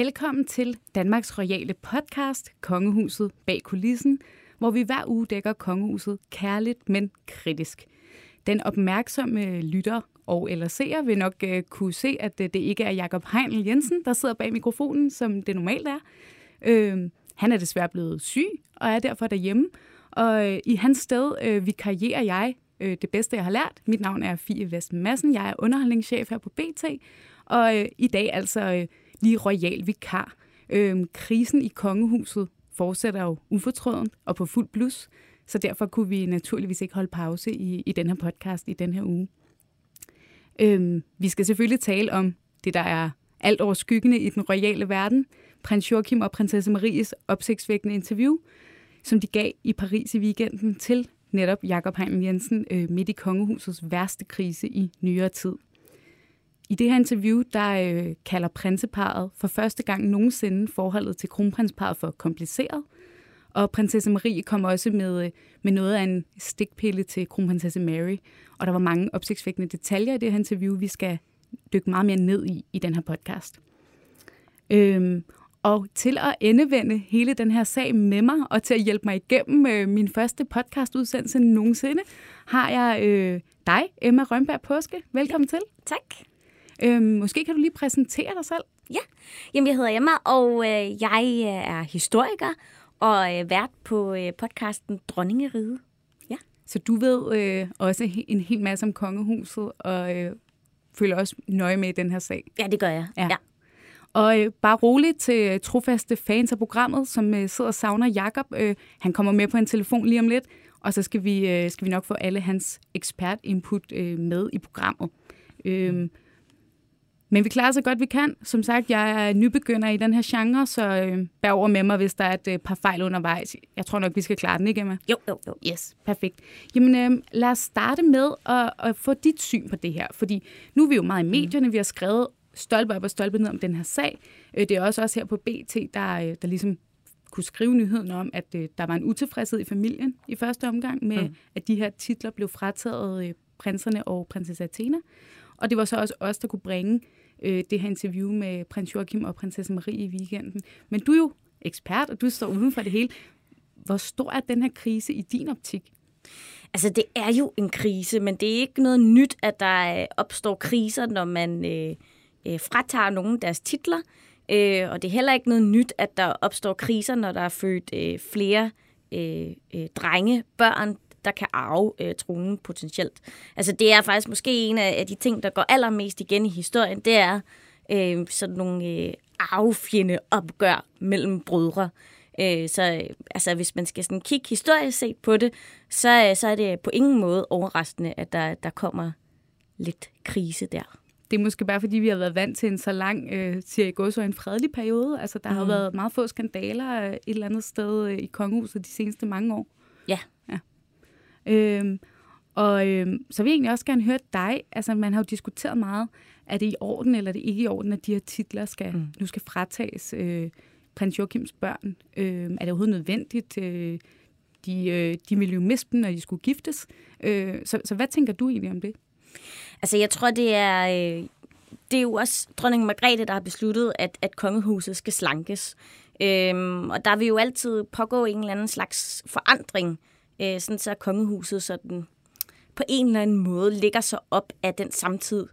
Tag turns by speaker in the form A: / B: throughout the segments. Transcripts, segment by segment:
A: Velkommen til Danmarks Royale podcast, Kongehuset bag kulissen, hvor vi hver uge dækker kongehuset kærligt, men kritisk. Den opmærksomme lytter og eller seer vil nok øh, kunne se, at øh, det ikke er Jakob Heinl Jensen, der sidder bag mikrofonen, som det normalt er. Øh, han er desværre blevet syg og er derfor derhjemme. Og øh, i hans sted uh, vikarierer jeg øh, det bedste, jeg har lært. Mit navn er Fie Vest Madsen. Jeg er underholdningschef her på BT. Og øh, i dag altså øh, lige royal vikar. Øhm, krisen i kongehuset fortsætter jo ufortrøden og på fuld blus. Så derfor kunne vi naturligvis ikke holde pause i, i den her podcast i den her uge. Øhm, vi skal selvfølgelig tale om det, der er alt over skyggende i den royale verden. Prins Joachim og prinsesse Maries opsigtsvækkende interview, som de gav i Paris i weekenden til netop Jakob Heim Jensen øh, midt i kongehusets værste krise i nyere tid. I det her interview, der øh, kalder prinseparet for første gang nogensinde forholdet til kronprinsparet for kompliceret – og prinsesse Marie kom også med, øh, med noget af en stikpille til kronprinsesse Mary. Og der var mange opsigtsvækkende detaljer i det her interview, vi skal dykke meget mere ned i i den her podcast. Øhm, og til at endevende hele den her sag med mig, og til at hjælpe mig igennem øh, min første podcastudsendelse nogensinde, har jeg øh, dig, Emma Rønberg Påske. Velkommen til.
B: Tak.
A: Øhm, måske kan du lige præsentere dig selv?
B: Ja, Jamen, jeg hedder Emma, og øh, jeg er historiker og øh, vært på øh, podcasten Dronningeriget. Ja.
A: Så du ved øh, også en hel masse om kongehuset, og øh, følger også nøje med i den her sag.
B: Ja, det gør jeg. Ja. ja.
A: Og øh, bare roligt til trofaste fans af programmet, som øh, sidder og savner Jakob. Øh, han kommer med på en telefon lige om lidt, og så skal vi, øh, skal vi nok få alle hans ekspert-input øh, med i programmet. Øh, men vi klarer så godt, vi kan. Som sagt, jeg er nybegynder i den her genre, så øh, bær over med mig, hvis der er et øh, par fejl undervejs. Jeg tror nok, vi skal klare den, ikke Emma?
B: Jo, jo, jo.
A: Yes, perfekt. Jamen, øh, lad os starte med at, at få dit syn på det her. Fordi nu er vi jo meget i mm. medierne, mm. vi har skrevet stolpe op og stolpe ned om den her sag. Øh, det er også også her på BT, der, øh, der ligesom kunne skrive nyheden om, at øh, der var en utilfredshed i familien i første omgang med, mm. at de her titler blev frataget øh, prinserne og prinsesse Athena. Og det var så også os, der kunne bringe øh, det her interview med prins Joachim og prinsesse Marie i weekenden. Men du er jo ekspert, og du står uden for det hele. Hvor stor er den her krise i din optik?
B: Altså, det er jo en krise, men det er ikke noget nyt, at der øh, opstår kriser, når man øh, øh, fratager nogen deres titler. Øh, og det er heller ikke noget nyt, at der opstår kriser, når der er født øh, flere øh, øh, drenge, børn, der kan arve øh, tronen potentielt. Altså det er faktisk måske en af, de ting, der går allermest igen i historien, det er øh, sådan nogle øh, arvefjende opgør mellem brødre. Øh, så altså, hvis man skal sådan kigge historisk set på det, så, øh, så er det på ingen måde overraskende, at der, der kommer lidt krise der.
A: Det er måske bare, fordi vi har været vant til en så lang, øh, siger jeg gå så en fredelig periode. Altså, der mm. har været meget få skandaler øh, et eller andet sted øh, i kongehuset de seneste mange år.
B: Ja.
A: Øhm, og øhm, så vil jeg egentlig også gerne høre dig. Altså, man har jo diskuteret meget, er det i orden eller er det ikke i orden, at de her titler skal, mm. nu skal fratages øh, prins Joachims børn? Øh, er det overhovedet nødvendigt? Øh, de, øh, de ville jo miste dem, når de skulle giftes. Øh, så, så hvad tænker du egentlig om det?
B: Altså, jeg tror, det er... Øh, det er jo også dronning Margrethe, der har besluttet, at, at kongehuset skal slankes. Øhm, og der vil jo altid pågå en eller anden slags forandring øh, sådan så kongehuset sådan på en eller anden måde ligger sig op af den samtid,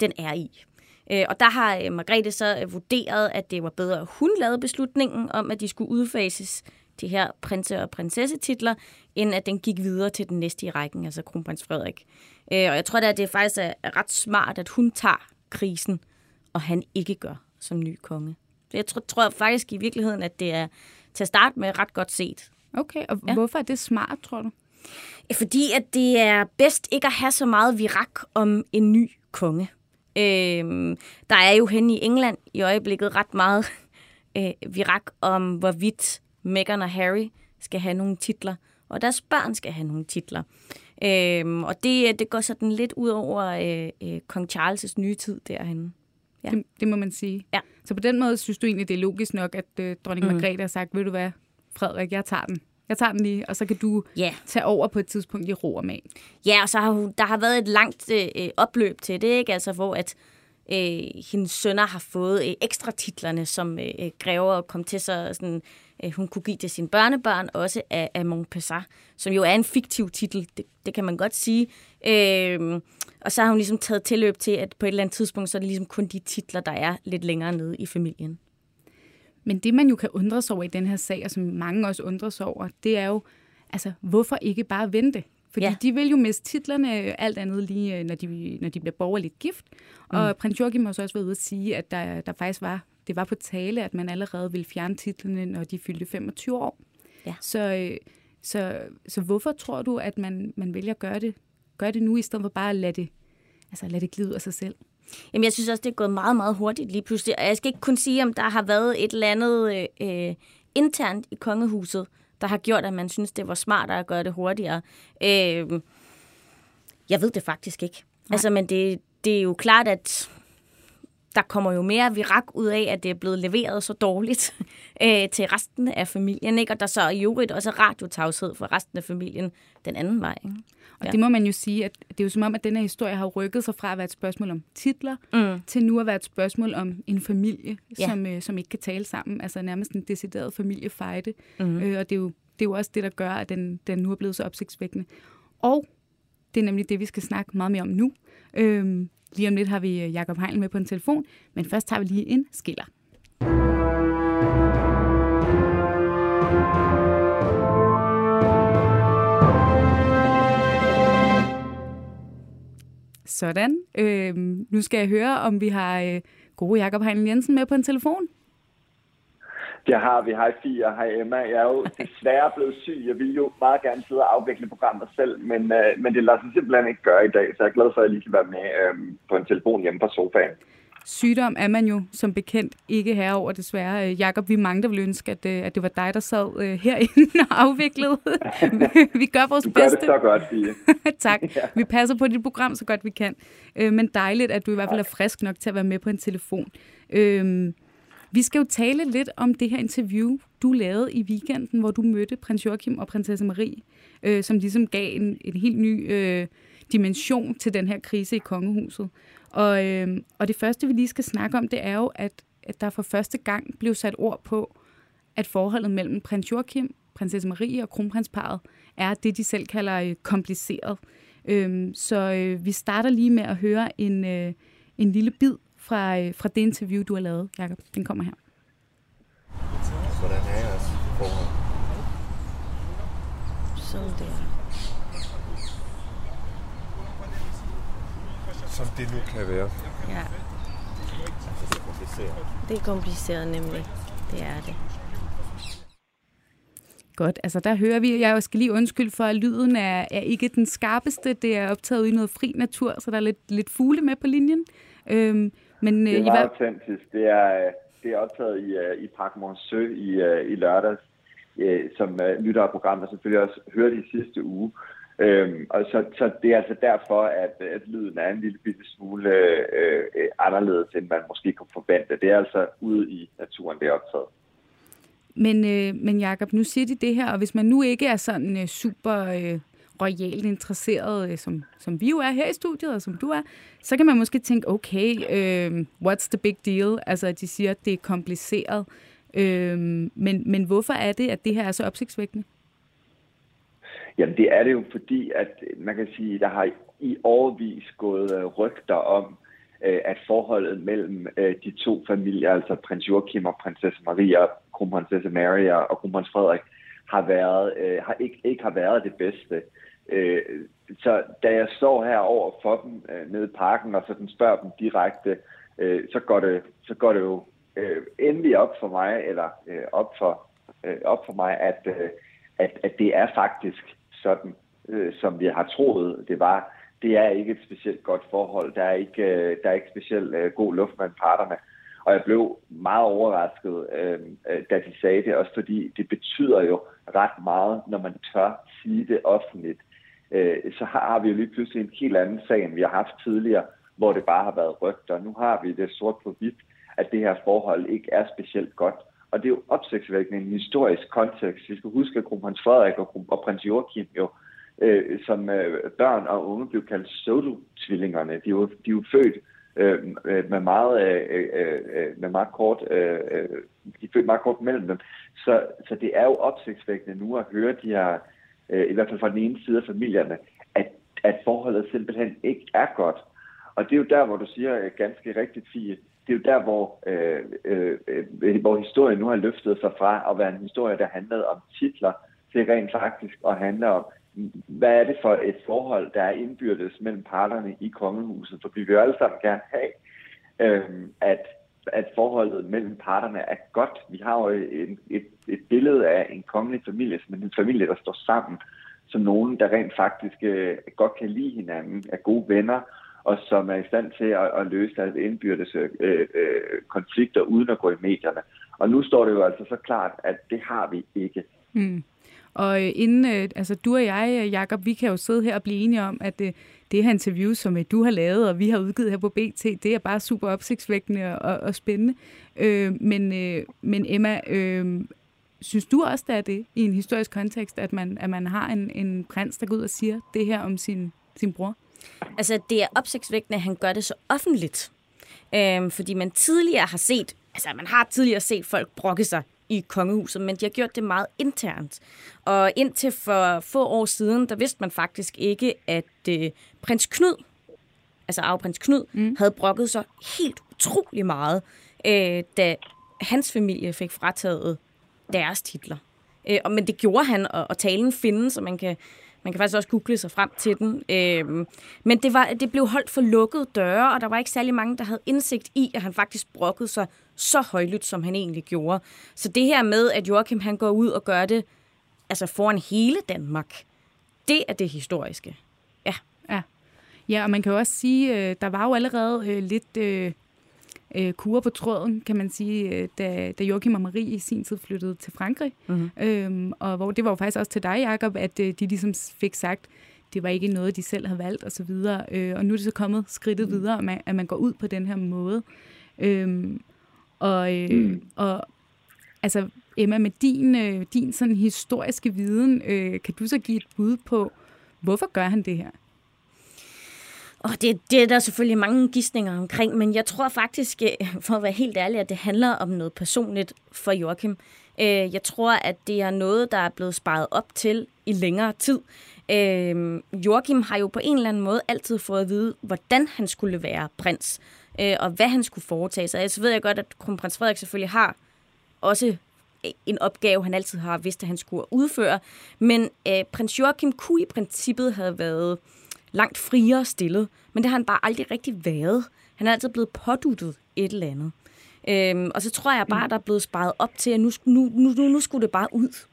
B: den er i. Øh, og der har øh, Margrethe så øh, vurderet, at det var bedre, at hun lavede beslutningen om, at de skulle udfases de her prinse- og prinsessetitler, end at den gik videre til den næste i rækken, altså kronprins Frederik. Øh, og jeg tror da, at det faktisk er ret smart, at hun tager krisen, og han ikke gør som ny konge. Så jeg tror, tror faktisk i virkeligheden, at det er til at starte med ret godt set.
A: Okay, og ja. hvorfor er det smart, tror du?
B: Fordi at det er bedst ikke at have så meget virak om en ny konge. Øhm, der er jo hen i England i øjeblikket ret meget øh, virak om, hvorvidt Meghan og Harry skal have nogle titler, og deres børn skal have nogle titler. Øhm, og det, det går sådan lidt ud over øh, øh, kong Charles' nye tid derhen.
A: Ja. Det, det må man sige.
B: Ja.
A: Så på den måde synes du egentlig, det er logisk nok, at øh, dronning mm. Margrethe har sagt, ved du hvad, Frederik, jeg tager den. Jeg tager den lige, og så kan du yeah. tage over på et tidspunkt i ro og mag.
B: Ja, og så har hun, der har været et langt øh, opløb til det, ikke? Altså, hvor at øh, hendes sønner har fået øh, ekstra titlerne, som øh, øh grever og kom til så sådan, øh, hun kunne give til sine børnebørn, også af, af Montpessar, som jo er en fiktiv titel, det, det kan man godt sige. Øh, og så har hun ligesom taget tilløb til, at på et eller andet tidspunkt, så er det ligesom kun de titler, der er lidt længere nede i familien.
A: Men det, man jo kan undre sig over i den her sag, og som mange også undrer sig over, det er jo, altså, hvorfor ikke bare vente? Fordi ja. de vil jo miste titlerne alt andet lige, øh, når de, når de bliver borgerligt gift. Mm. Og prins Joachim har også været ude at sige, at der, der faktisk var, det var på tale, at man allerede ville fjerne titlerne, når de fyldte 25 år. Ja. Så, øh, så, så hvorfor tror du, at man, man vælger at gøre det, gøre det nu, i stedet for bare at lade det, altså lade det glide af sig selv?
B: Jamen, jeg synes også, det er gået meget, meget hurtigt lige pludselig. Og jeg skal ikke kun sige, om der har været et eller andet øh, internt i kongehuset, der har gjort, at man synes, det var smartere at gøre det hurtigere. Øh, jeg ved det faktisk ikke. Nej. Altså, men det, det er jo klart, at der kommer jo mere virak ud af, at det er blevet leveret så dårligt øh, til resten af familien, ikke? og der så i øvrigt også radiotavshed for resten af familien den anden vej. Ikke?
A: Og ja. det må man jo sige, at det er jo som om, at den her historie har rykket sig fra at være et spørgsmål om titler, mm. til nu at være et spørgsmål om en familie, ja. som, øh, som ikke kan tale sammen. Altså nærmest en decideret familiefejde. Mm. Øh, og det er, jo, det er jo også det, der gør, at den, den nu er blevet så opsigtsvækkende. Og det er nemlig det, vi skal snakke meget mere om nu. Øh, lige om lidt har vi øh, Jakob Heinl med på en telefon, men først tager vi lige en skiller. Sådan. Øh, nu skal jeg høre, om vi har øh, gode Jakob Heinl Jensen med på en telefon.
C: Det har vi. Hej Fie hej Emma. Jeg er jo desværre blevet syg. Jeg vil jo meget gerne sidde og afvikle programmet selv, men, øh, men det lader sig simpelthen ikke gøre i dag, så jeg er glad for, at jeg lige kan være med øh, på en telefon hjemme på sofaen.
A: Sygdom er man jo som bekendt ikke herover desværre. Øh, Jakob, vi er mange, der ville ønske, at, øh, at det var dig, der sad øh, herinde og afviklede. vi gør vores du bedste.
C: gør det så godt, Fie.
A: tak. Ja. Vi passer på dit program så godt vi kan. Men dejligt, at du i hvert fald er frisk nok til at være med på en telefon. Vi skal jo tale lidt om det her interview, du lavede i weekenden, hvor du mødte prins Joachim og prinsesse Marie, som ligesom gav en, en helt ny øh, dimension til den her krise i kongehuset. Og, øh, og det første, vi lige skal snakke om, det er jo, at, at der for første gang blev sat ord på, at forholdet mellem prins Joachim, prinsesse Marie og kronprinsparet er det, de selv kalder øh, kompliceret. Øh, så øh, vi starter lige med at høre en, øh, en lille bid fra, øh, fra det interview, du har lavet, Jacob. Den kommer her.
D: Hvordan er jeres forhold?
B: Sådan der.
D: Som det nu kan være.
B: Ja.
D: Altså, det er kompliceret.
B: Det er kompliceret nemlig. Det er det.
A: Godt, altså der hører vi, jeg skal lige undskylde for, at lyden er, er ikke den skarpeste. Det er optaget i noget fri natur, så der er lidt, lidt fugle med på linjen.
C: Øhm, men, det er øh, meget I, autentisk. Det er, det er optaget i, uh, i Park Montsø i, i lørdags, som lytter af programmet selvfølgelig også hørte i sidste uge. Øhm, og så, så det er altså derfor, at, at lyden er en lille bitte smule øh, øh, anderledes, end man måske kunne forvente. Det er altså ude i naturen, det er optaget.
A: Men, øh, men Jacob, nu siger de det her, og hvis man nu ikke er sådan øh, super øh, royalt interesseret, øh, som, som vi jo er her i studiet, og som du er, så kan man måske tænke, okay, øh, what's the big deal? Altså, at de siger, at det er kompliceret. Øh, men, men hvorfor er det, at det her er så opsigtsvækkende?
C: Jamen det er det jo fordi, at man kan sige, der har i årvis gået øh, rygter om, øh, at forholdet mellem øh, de to familier, altså prins Joachim og prinsesse Maria, kronprinsesse Maria og kronprins Frederik, har været, har ikke, ikke har været det bedste. Så da jeg står her over for dem nede i parken og sådan spørger dem direkte, så går det, så går det jo endelig op for mig, eller op for, op for mig, at, at, at det er faktisk sådan, øh, som vi har troet, det var. Det er ikke et specielt godt forhold. Der er ikke, øh, der er ikke specielt øh, god luft mellem parterne. Og jeg blev meget overrasket, øh, øh da de sagde det, også fordi det betyder jo ret meget, når man tør sige det offentligt. Øh, så har vi jo lige pludselig en helt anden sag, end vi har haft tidligere, hvor det bare har været rygter. Nu har vi det sort på hvidt, at det her forhold ikke er specielt godt. Og det er jo opsigtsvækkende en historisk kontekst. Vi skal huske, at kronprins Frederik og, og prins Joachim jo øh, som øh, børn og unge blev kaldt Soto-tvillingerne. De er jo, de er jo født øh, øh, med, meget, øh, øh, øh med meget kort, øh, øh, de er født meget kort mellem dem. Så, så det er jo opsigtsvækkende nu at høre de her, øh, i hvert fald fra den ene side af familierne, at, at forholdet simpelthen ikke er godt. Og det er jo der, hvor du siger ganske rigtigt, Fie, det er jo der, hvor, øh, øh, øh, hvor historien nu har løftet sig fra at være en historie, der handlede om titler, til rent faktisk at handle om, hvad er det for et forhold, der er indbyrdes mellem parterne i kongehuset? For vi vil jo alle sammen gerne have, øh, at, at forholdet mellem parterne er godt. Vi har jo et, et, et billede af en kongelig familie, som en familie, der står sammen, som nogen, der rent faktisk øh, godt kan lide hinanden, er gode venner, og som er i stand til at, at løse deres indbyrdes øh, øh, konflikter uden at gå i medierne. Og nu står det jo altså så klart, at det har vi ikke.
A: Mm. Og øh, inden, øh, altså du og jeg, øh, Jakob, vi kan jo sidde her og blive enige om, at det, det her interview, som du har lavet, og vi har udgivet her på BT, det er bare super opsigtsvækkende og, og spændende. Øh, men, øh, men Emma, øh, synes du også, det er det i en historisk kontekst, at man, at man har en, en prins, der går ud og siger det her om sin, sin bror?
B: Altså, det er opsigtsvækkende, at han gør det så offentligt. Øh, fordi man tidligere har set, altså man har tidligere set folk brokke sig i kongehuset, men de har gjort det meget internt. Og indtil for få år siden, der vidste man faktisk ikke, at øh, prins Knud, altså arveprins Knud, mm. havde brokket sig helt utrolig meget, øh, da hans familie fik frataget deres titler. Øh, men det gjorde han, og, og talen findes, så man kan man kan faktisk også google sig frem til den. Øhm, men det, var, det blev holdt for lukkede døre, og der var ikke særlig mange, der havde indsigt i, at han faktisk brokkede sig så højlydt, som han egentlig gjorde. Så det her med, at Joachim han går ud og gør det altså foran hele Danmark, det er det historiske. Ja.
A: Ja, ja og man kan jo også sige, øh, der var jo allerede øh, lidt øh, øh, kurer på tråden, kan man sige, øh, da, da Joachim og Marie i sin tid flyttede til Frankrig. Mm-hmm. Øhm, og hvor det var jo faktisk også til dig, Jacob, at øh, de ligesom fik sagt, det var ikke noget, de selv havde valgt osv. Og, så øh, og nu er det så kommet skridtet mm. videre, at man, at man går ud på den her måde. Øhm, og, øh, mm. og altså, Emma, med din, øh, din sådan historiske viden, øh, kan du så give et bud på, hvorfor gør han det her?
B: Og det, det er der selvfølgelig mange gissninger omkring, men jeg tror faktisk, øh, for at være helt ærlig, at det handler om noget personligt for Joachim. Øh, jeg tror, at det er noget, der er blevet sparet op til i længere tid. Øh, Joachim har jo på en eller anden måde altid fået at vide, hvordan han skulle være prins, øh, og hvad han skulle foretage sig. Så ved jeg godt, at kronprins Frederik selvfølgelig har også en opgave, han altid har vidst, at han skulle udføre. Men øh, prins Joachim kunne i princippet have været øh, langt friere stillet, men det har han bare aldrig rigtig været. Han er altid blevet påduttet et eller andet. Øhm, og så tror jeg bare, mm. der er blevet sparet op til, at nu, nu, nu, nu, nu skulle det bare ud.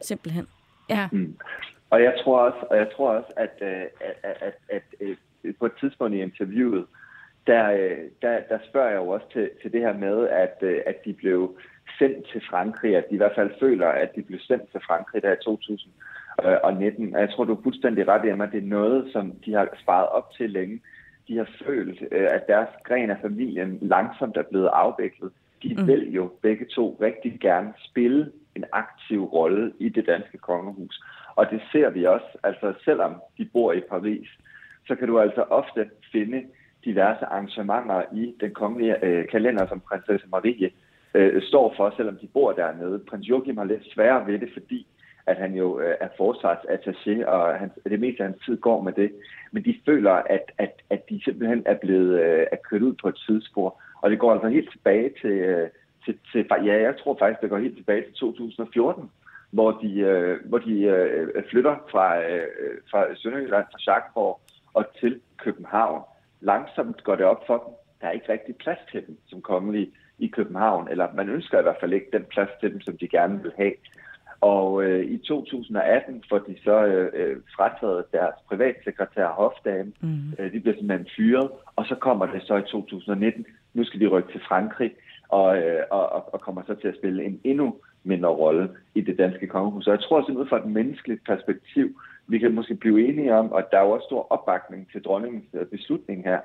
B: Simpelthen. Ja. Mm.
C: Og jeg tror også, og jeg tror også at, at, at, at, at, at øh, på et tidspunkt i interviewet, der, øh, der, der spørger jeg jo også til, til det her med, at, øh, at de blev sendt til Frankrig, at de i hvert fald føler, at de blev sendt til Frankrig der i 2000 øh, og 19. Og jeg tror, du er fuldstændig ret i, at det er noget, som de har sparet op til længe. De har følt, øh, at deres gren af familien langsomt er blevet afviklet. De mm. vil jo begge to rigtig gerne spille en aktiv rolle i det danske kongehus. Og det ser vi også, altså selvom de bor i Paris, så kan du altså ofte finde diverse arrangementer i den kongelige øh, kalender, som prinsesse Marie øh, står for, selvom de bor dernede. Prins Joachim har lidt sværere ved det, fordi at han jo øh, er forsvarsattaché, og han, det meste af hans tid går med det. Men de føler, at, at, at de simpelthen er blevet øh, er kørt ud på et tidsspor. Og det går altså helt tilbage til, øh, til, til, ja, jeg tror faktisk, det går helt tilbage til 2014, hvor de, øh, hvor de øh, flytter fra, øh, fra Sønderjylland, fra Schackenborg og til København. Langsomt går det op for dem. Der er ikke rigtig plads til dem som kongelige i København, eller man ønsker i hvert fald ikke den plads til dem, som de gerne vil have. Og øh, i 2018 får de så øh, øh, frataget deres privatsekretær Hofdame. Mm. Øh, de bliver simpelthen fyret, og så kommer det så i 2019. Nu skal de rykke til Frankrig, og, øh, og, og kommer så til at spille en endnu mindre rolle i det danske kongehus. Og jeg tror simpelthen ud fra et menneskeligt perspektiv, vi kan måske blive enige om, at der er jo også stor opbakning til dronningens øh, beslutning her,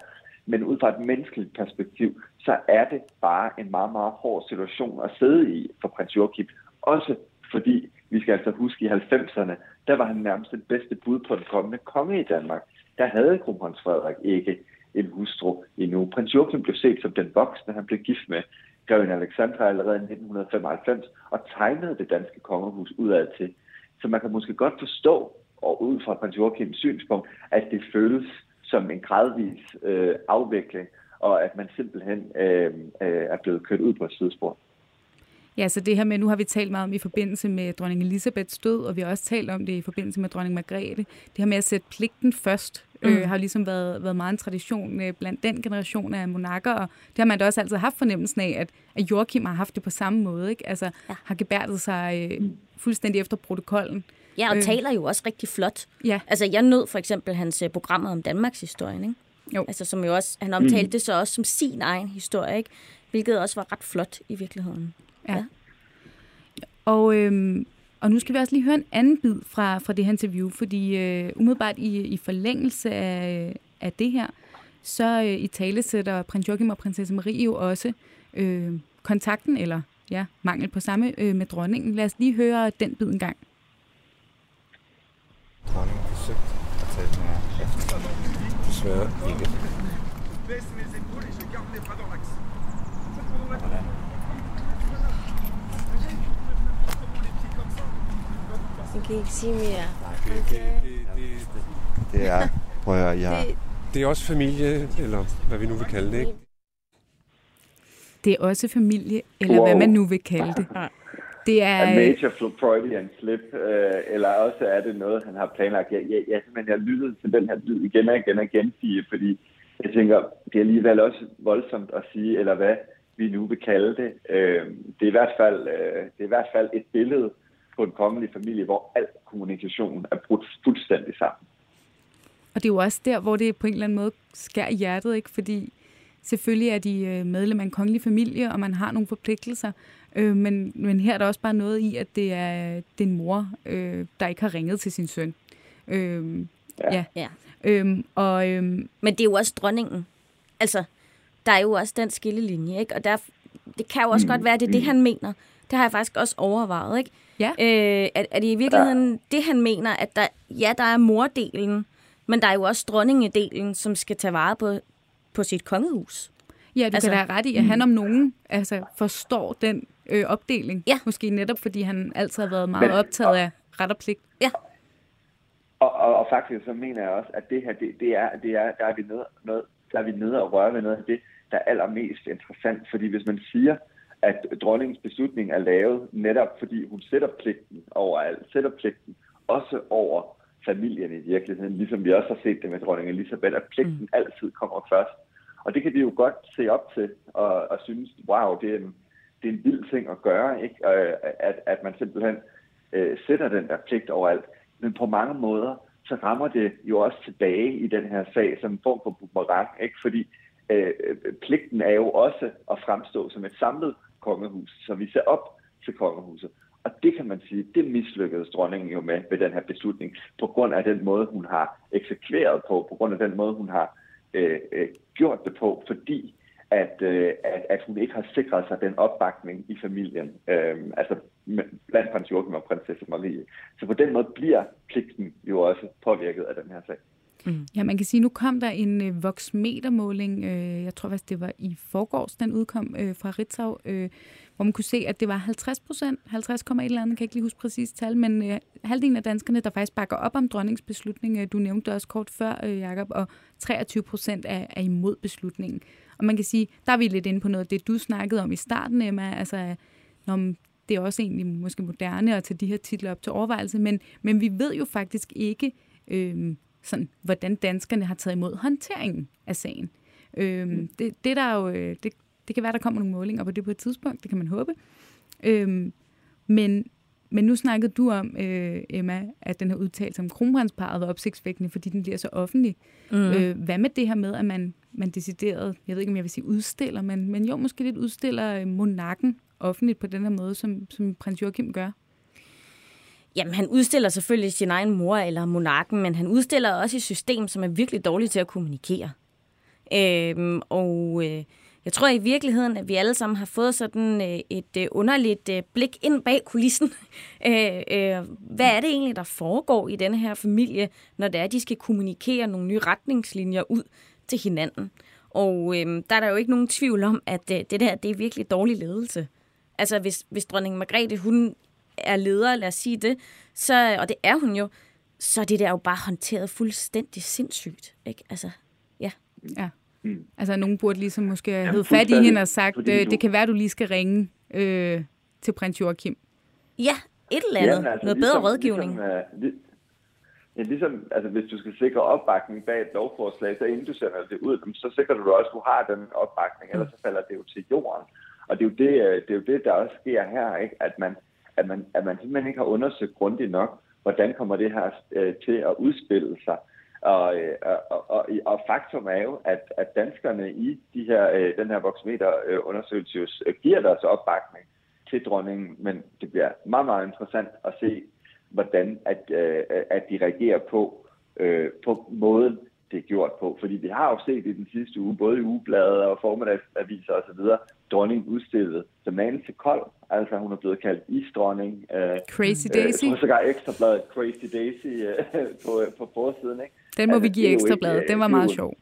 C: men ud fra et menneskeligt perspektiv, så er det bare en meget, meget hård situation at sidde i for prins Joachim. Også fordi vi skal altså huske, i 90'erne, der var han nærmest det bedste bud på den kommende konge i Danmark. Der havde kronprins Frederik ikke en hustru endnu. Prins Joachim blev set som den voksne, han blev gift med greven Alexandra allerede i 1995 og tegnede det danske kongehus udad til. Så man kan måske godt forstå, og ud fra prins Joachims synspunkt, at det føles som en gradvis øh, afvikling, og at man simpelthen øh, øh, er blevet kørt ud på et sidespor.
A: Ja, så det her med, nu har vi talt meget om i forbindelse med dronning Elisabeths død, og vi har også talt om det i forbindelse med dronning Margrethe. Det her med at sætte pligten først, øh, mm. øh, har ligesom været, været meget en tradition øh, blandt den generation af monarker, og det har man da også altid haft fornemmelsen af, at, at Joachim har haft det på samme måde, ikke? Altså ja. har gebærdet sig øh, fuldstændig efter protokollen.
B: Ja, og øh. taler jo også rigtig flot. Ja. Altså jeg nød for eksempel hans øh, programmer om Danmarks historie, ikke? Jo. Altså, som jo også, han omtalte mm. det så også som sin egen historie, ikke? hvilket også var ret flot i virkeligheden. Ja. ja.
A: Og, øhm, og nu skal vi også lige høre en anden bid fra, fra det her interview, fordi øh, umiddelbart i, i forlængelse af, af det her, så øh, i tale sætter prins Joachim og prinsesse Marie jo også øh, kontakten, eller ja, mangel på samme øh, med dronningen. Lad os lige høre den bid en gang.
D: Dronningen forsøgt at tale med Desværre ikke.
E: Jeg kan ikke sige mere.
D: Okay. Det, det, det, det, det er, prøv at høre, jeg... Det, det er også familie, eller hvad vi nu vil kalde det, ikke?
A: Det er også familie, eller wow. hvad man nu vil kalde det.
C: Det er... A major Freudian slip, øh, eller også er det noget, han har planlagt. Jeg, jeg, jeg, men jeg lyttede til den her lyd igen og igen og igen, sige, fordi jeg tænker, det er alligevel også voldsomt at sige, eller hvad vi nu vil kalde det. Øh, det, er i hvert fald, øh, det er i hvert fald et billede på en kongelig familie, hvor al kommunikation er brudt fuldstændig sammen.
A: Og det er jo også der, hvor det på en eller anden måde skær i hjertet, ikke? Fordi selvfølgelig er de øh, medlem af en kongelig familie, og man har nogle forpligtelser. Øh, men, men her er der også bare noget i, at det er, det er en mor, øh, der ikke har ringet til sin søn. Øh, ja. ja. ja.
B: Øhm, og, øhm, men det er jo også dronningen. Altså, der er jo også den skillelinje, ikke? Og der, det kan jo også mm. godt være, at det er det, han mener. Det har jeg faktisk også overvejet, ikke? Ja. Øh, at, at i virkeligheden ja. det, han mener, at der, ja, der er mordelen, men der er jo også dronningedelen, som skal tage vare på, på sit kongehus.
A: Ja, du altså, kan være ret i, at han om nogen altså, forstår den øh, opdeling. Ja. Måske netop, fordi han altid har været meget men, optaget og, af ret og pligt.
B: Ja.
C: Og, og, og faktisk så mener jeg også, at det her, det, det er, det er, der er vi nede, noget, der er vi nede og røre ved noget af det, der er allermest interessant. Fordi hvis man siger, at dronningens beslutning er lavet netop fordi hun sætter pligten over alt, sætter pligten også over familien i virkeligheden, ligesom vi også har set det med dronning Elisabeth, at pligten mm. altid kommer først. Og det kan vi jo godt se op til og, og synes, wow, det er en, det er en vild ting at gøre, ikke? At, at man simpelthen øh, sætter den der pligt over alt. Men på mange måder, så rammer det jo også tilbage i den her sag som en form for boomerang, ikke? fordi øh, pligten er jo også at fremstå som et samlet kongehuset, så vi ser op til kongehuset. Og det kan man sige, det mislykkedes dronningen jo med ved den her beslutning, på grund af den måde, hun har eksekveret på, på grund af den måde, hun har øh, øh, gjort det på, fordi at, øh, at, at hun ikke har sikret sig den opbakning i familien, øh, altså blandt prins Joachim og prinsesse Marie. Så på den måde bliver pligten jo også påvirket af den her sag.
A: Mm. Ja, man kan sige, nu kom der en øh, voksmetermåling, øh, jeg tror faktisk det var i forgårs, den udkom øh, fra Ritzau, øh, hvor man kunne se, at det var 50 procent, 50, et eller andet, kan ikke lige huske præcis tal, men øh, halvdelen af danskerne, der faktisk bakker op om dronningsbeslutning, øh, du nævnte også kort før, øh, Jacob, og 23 procent er, er imod beslutningen. Og man kan sige, der er vi lidt inde på noget af det, du snakkede om i starten, Emma, altså når det er også egentlig måske moderne at tage de her titler op til overvejelse, men, men vi ved jo faktisk ikke, øh, sådan, hvordan danskerne har taget imod håndteringen af sagen. Øhm, mm. det, det, der jo, øh, det, det kan være, der kommer nogle målinger på det på et tidspunkt, det kan man håbe. Øhm, men, men nu snakkede du om, øh, Emma, at den her udtalelse om kronprinsparet var opsigtsvækkende, fordi den bliver så offentlig. Mm. Øh, hvad med det her med, at man, man decideret, jeg ved ikke, om jeg vil sige udstiller, men, men jo, måske lidt udstiller øh, monarken offentligt på den her måde, som, som prins Joachim gør?
B: Jamen, han udstiller selvfølgelig sin egen mor eller monarken, men han udstiller også et system, som er virkelig dårligt til at kommunikere. Øhm, og øh, jeg tror i virkeligheden, at vi alle sammen har fået sådan øh, et øh, underligt øh, blik ind bag kulissen. øh, øh, hvad er det egentlig, der foregår i denne her familie, når det er, at de skal kommunikere nogle nye retningslinjer ud til hinanden. Og øh, der er der jo ikke nogen tvivl om, at øh, det der det er virkelig dårlig ledelse. Altså hvis, hvis dronning Margrethe, hun er leder, lad os sige det, så, og det er hun jo, så er det der jo bare håndteret fuldstændig sindssygt. Ikke? Altså, ja.
A: Ja. Mm. Altså, nogen burde ligesom måske have ja, fat i hende og sagt, øh, det kan være, du lige skal ringe øh, til prins Joachim.
B: Ja, et eller andet. Ja, altså, Noget ligesom, bedre rådgivning. Ligesom, uh,
C: Ja, ligesom, altså hvis du skal sikre opbakning bag et lovforslag, så inden du sender det ud, så sikrer du også, at du har den opbakning, ellers så falder det jo til jorden. Og det er jo det, øh, det, er jo det der også sker her, ikke? At, man, at, man, at man simpelthen ikke har undersøgt grundigt nok, hvordan kommer det her øh, til at udspille sig. Og, øh, og, og, og faktum er jo, at, at danskerne i de her, øh, den her voksmeterundersøgelse øh, øh, giver deres opbakning til dronningen, men det bliver meget, meget interessant at se, hvordan at, øh, at de reagerer på, øh, på måden, det er gjort på. Fordi vi har jo set i den sidste uge, både i ugebladet og formiddagsaviser osv., dronning udstillet som til kold. Altså hun er blevet kaldt isdronning.
A: Øh, Crazy Daisy.
C: Øh, jeg tror sågar ekstrabladet Crazy Daisy øh, på, på forsiden. Ikke?
A: Den må altså, vi give ekstrabladet. Den var meget sjov.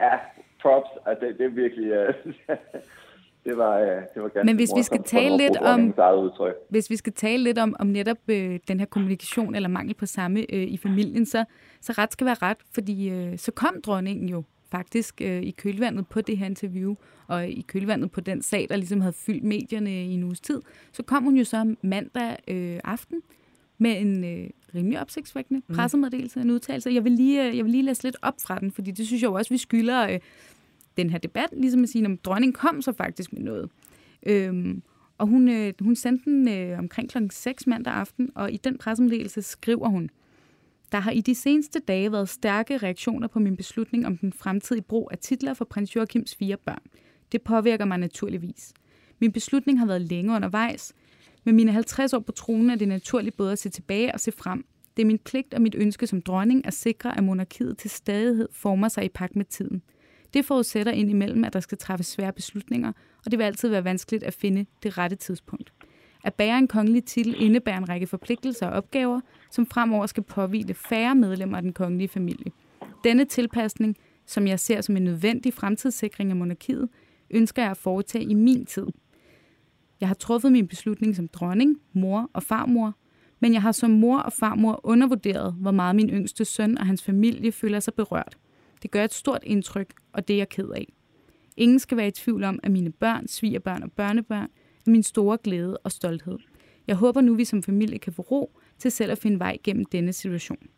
C: Ja, props. Altså, det, det er virkelig... Øh, det var, øh, det var
A: Men hvis vi skal tale lidt om, hvis vi skal tale lidt om, om netop øh, den her kommunikation eller mangel på samme øh, i familien, så, så ret skal være ret, fordi øh, så kom dronningen jo faktisk øh, i kølvandet på det her interview, og i kølvandet på den sag, der ligesom havde fyldt medierne i en uges tid, så kom hun jo så mandag øh, aften med en øh, rimelig opsigtsvækkende mm. pressemeddelelse, en udtalelse. Jeg vil, lige, øh, jeg vil lige læse lidt op fra den, fordi det synes jeg jo også, vi skylder øh, den her debat, ligesom at sige, at dronningen kom så faktisk med noget. Øhm, og hun, øh, hun sendte den øh, omkring kl. 6 mandag aften, og i den pressemeddelelse skriver hun, der har i de seneste dage været stærke reaktioner på min beslutning om den fremtidige brug af titler for prins Joachims fire børn. Det påvirker mig naturligvis. Min beslutning har været længe undervejs. Med mine 50 år på tronen er det naturligt både at se tilbage og se frem. Det er min pligt og mit ønske som dronning at sikre, at monarkiet til stadighed former sig i pagt med tiden – det forudsætter indimellem, at der skal træffes svære beslutninger, og det vil altid være vanskeligt at finde det rette tidspunkt. At bære en kongelig titel indebærer en række forpligtelser og opgaver, som fremover skal påvile færre medlemmer af den kongelige familie. Denne tilpasning, som jeg ser som en nødvendig fremtidssikring af monarkiet, ønsker jeg at foretage i min tid. Jeg har truffet min beslutning som dronning, mor og farmor, men jeg har som mor og farmor undervurderet, hvor meget min yngste søn og hans familie føler sig berørt – det gør et stort indtryk, og det er jeg ked af. Ingen skal være i tvivl om, at mine børn, svigerbørn og børnebørn er min store glæde og stolthed. Jeg håber nu, vi som familie kan få ro til selv at finde vej gennem denne situation.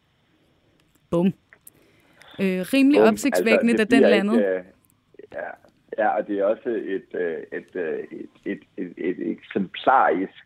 A: Bum. Øh, rimelig Bum. opsigtsvækkende, altså, da den landede. Øh,
C: ja, ja, og det er også et, øh, et, øh, et, et, et, et eksemplarisk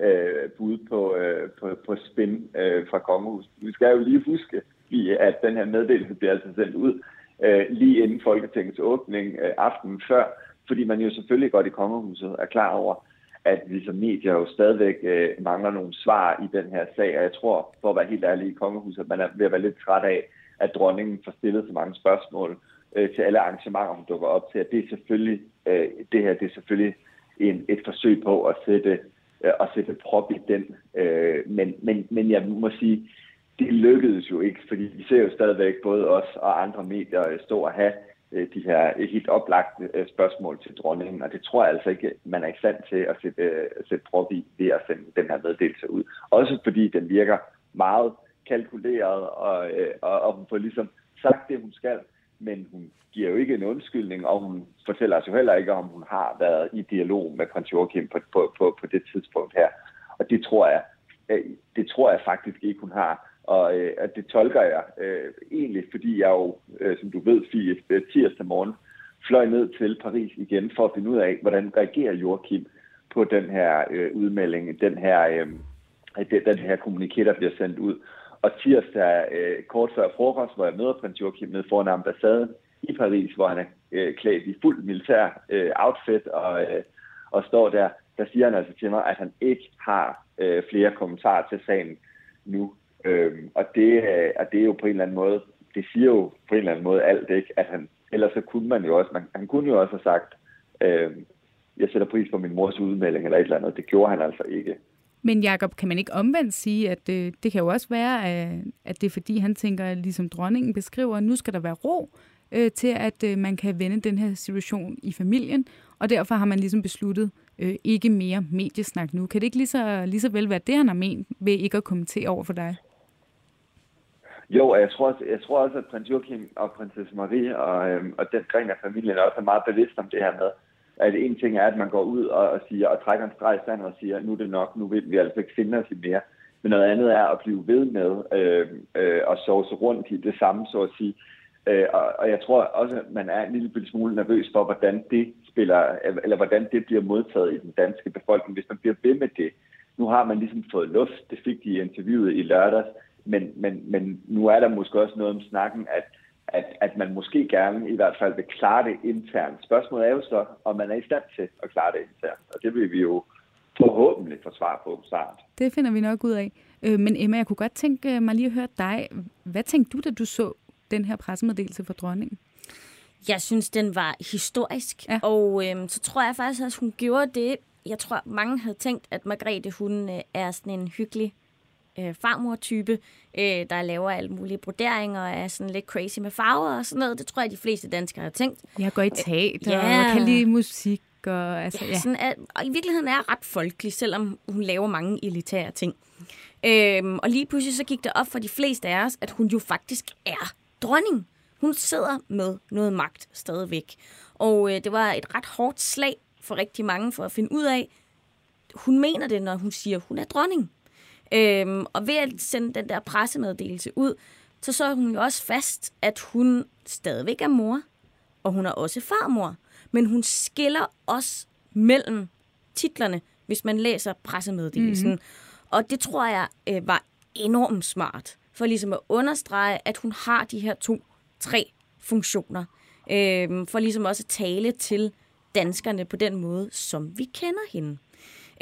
C: øh, bud på, øh, på, på spin øh, fra kongehuset. Vi skal jo lige huske, vi, at den her meddelelse bliver altså sendt ud øh, lige inden Folketingets åbning øh, aftenen før, fordi man jo selvfølgelig godt i kongehuset er klar over, at vi som medier jo stadigvæk øh, mangler nogle svar i den her sag, og jeg tror, for at være helt ærlig i kongehuset, at man er ved at være lidt træt af, at dronningen får stillet så mange spørgsmål øh, til alle arrangementer, hun dukker op til, at det er selvfølgelig, øh, det her det er selvfølgelig en, et forsøg på at sætte, øh, at sætte prop i den. Øh, men, men, men jeg må sige, det lykkedes jo ikke, fordi vi ser jo stadigvæk både os og andre medier øh, stå og have øh, de her øh, helt oplagte spørgsmål til dronningen, og det tror jeg altså ikke, man er i stand til at sætte, at sætte prop i ved at sende den her meddelelse ud. Også fordi den virker meget kalkuleret, og, og, og hun får ligesom sagt det, hun skal, men hun giver jo ikke en undskyldning, og hun fortæller os jo heller ikke, om hun har været i dialog med prins Joachim på, på, på, på det tidspunkt her. Og det tror jeg, det tror jeg faktisk ikke, hun har. Og øh, at det tolker jeg øh, egentlig, fordi jeg jo, øh, som du ved, Fie, øh, tirsdag morgen fløj ned til Paris igen for at finde ud af, hvordan reagerer Joachim på den her øh, udmelding, den her, øh, den, den her kommuniké, der bliver sendt ud. Og tirsdag, øh, kort før frokost, hvor jeg møder prins Joachim nede foran ambassaden i Paris, hvor han er øh, klædt i fuld militær øh, outfit og, øh, og står der, der siger han altså til mig, at han ikke har øh, flere kommentarer til sagen nu. Øhm, og, det, øh, og det er jo på en eller anden måde, det siger jo på en eller anden måde alt, ikke? At han, ellers så kunne man jo også, man, han kunne jo også have sagt, øh, jeg sætter pris på min mors udmelding eller et eller andet. Det gjorde han altså ikke.
A: Men Jakob, kan man ikke omvendt sige, at det, det kan jo også være, øh, at det er fordi, han tænker, ligesom dronningen beskriver, at nu skal der være ro. øh, til, at øh, man kan vende den her situation i familien, og derfor har man ligesom besluttet øh, ikke mere mediesnak nu. Kan det ikke lige så, lige så vel være det, han har ment, ved ikke at kommentere over for dig?
C: Jo, og jeg tror, også, jeg tror også, at prins Joachim og prinsesse Marie og, øhm, og den gren af familien også er meget bevidst om det her med, at en ting er, at man går ud og, og siger og trækker en streg i sand og siger, nu er det nok, nu vil vi altså ikke finde os i mere. Men noget andet er at blive ved med øh, øh, at sove rundt i det samme, så at sige. Øh, og, og jeg tror også, at man er en lille smule nervøs for, hvordan det spiller, eller hvordan det bliver modtaget i den danske befolkning, hvis man bliver ved med det. Nu har man ligesom fået luft, det fik de i interviewet i lørdags, men, men, men nu er der måske også noget om snakken, at, at, at man måske gerne i hvert fald vil klare det internt. Spørgsmålet er jo så, om man er i stand til at klare det internt, og det vil vi jo forhåbentlig få svar på snart.
A: Det finder vi nok ud af. Øh, men Emma, jeg kunne godt tænke mig lige at høre dig. Hvad tænkte du, da du så den her pressemeddelelse for dronningen?
B: Jeg synes, den var historisk, ja. og øhm, så tror jeg faktisk, at hun gjorde det. Jeg tror, mange havde tænkt, at Margrethe, hun øh, er sådan en hyggelig øh, farmor-type, øh, der laver alle mulige broderinger og er sådan lidt crazy med farver og sådan noget. Det tror jeg, de fleste danskere har tænkt.
A: Jeg går i teater ja. og kan lide musik. Og, altså,
B: ja, ja. Sådan er, og i virkeligheden er ret folkelig, selvom hun laver mange elitære ting. Øhm, og lige pludselig så gik det op for de fleste af os, at hun jo faktisk er dronning. Hun sidder med noget magt stadigvæk. Og øh, det var et ret hårdt slag for rigtig mange for at finde ud af, hun mener det, når hun siger, hun er dronning. Øhm, og ved at sende den der pressemeddelelse ud, så så hun jo også fast, at hun stadigvæk er mor, og hun er også farmor. Men hun skiller også mellem titlerne, hvis man læser pressemeddelelsen. Mm-hmm. Og det tror jeg øh, var enormt smart, for ligesom at understrege, at hun har de her to, tre funktioner. Øh, for ligesom også at tale til danskerne på den måde, som vi kender hende.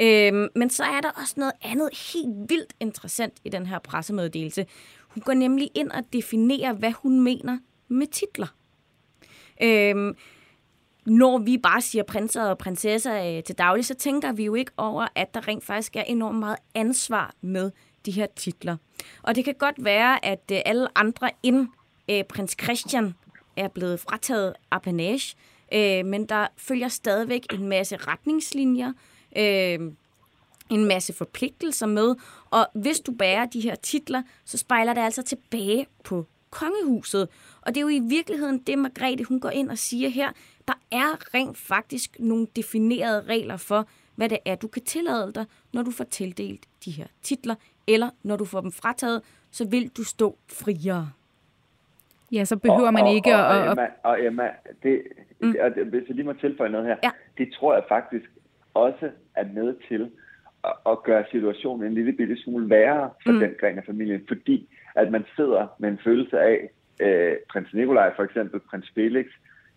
B: Øh, men så er der også noget andet helt vildt interessant i den her pressemeddelelse. Hun går nemlig ind og definerer, hvad hun mener med titler. Øhm, når vi bare siger prinser og prinsesser øh, til daglig, så tænker vi jo ikke over, at der rent faktisk er enormt meget ansvar med de her titler. Og det kan godt være, at øh, alle andre end øh, prins Christian er blevet frataget apanage, øh, men der følger stadigvæk en masse retningslinjer, øh, en masse forpligtelser med, og hvis du bærer de her titler, så spejler det altså tilbage på kongehuset. Og det er jo i virkeligheden det, Margrethe hun går ind og siger her. Der er rent faktisk nogle definerede regler for, hvad det er, du kan tillade dig, når du får tildelt de her titler, eller når du får dem frataget, så vil du stå friere.
A: Ja, så behøver og, man ikke
C: og,
A: og,
C: at... Og Emma, og Emma det, mm. det, hvis jeg lige må tilføje noget her, ja. det tror jeg faktisk også er med til at, at gøre situationen en lille bitte smule værre for mm. den gren af familien, fordi at man sidder med en følelse af, øh, prins Nikolaj for eksempel, prins Felix,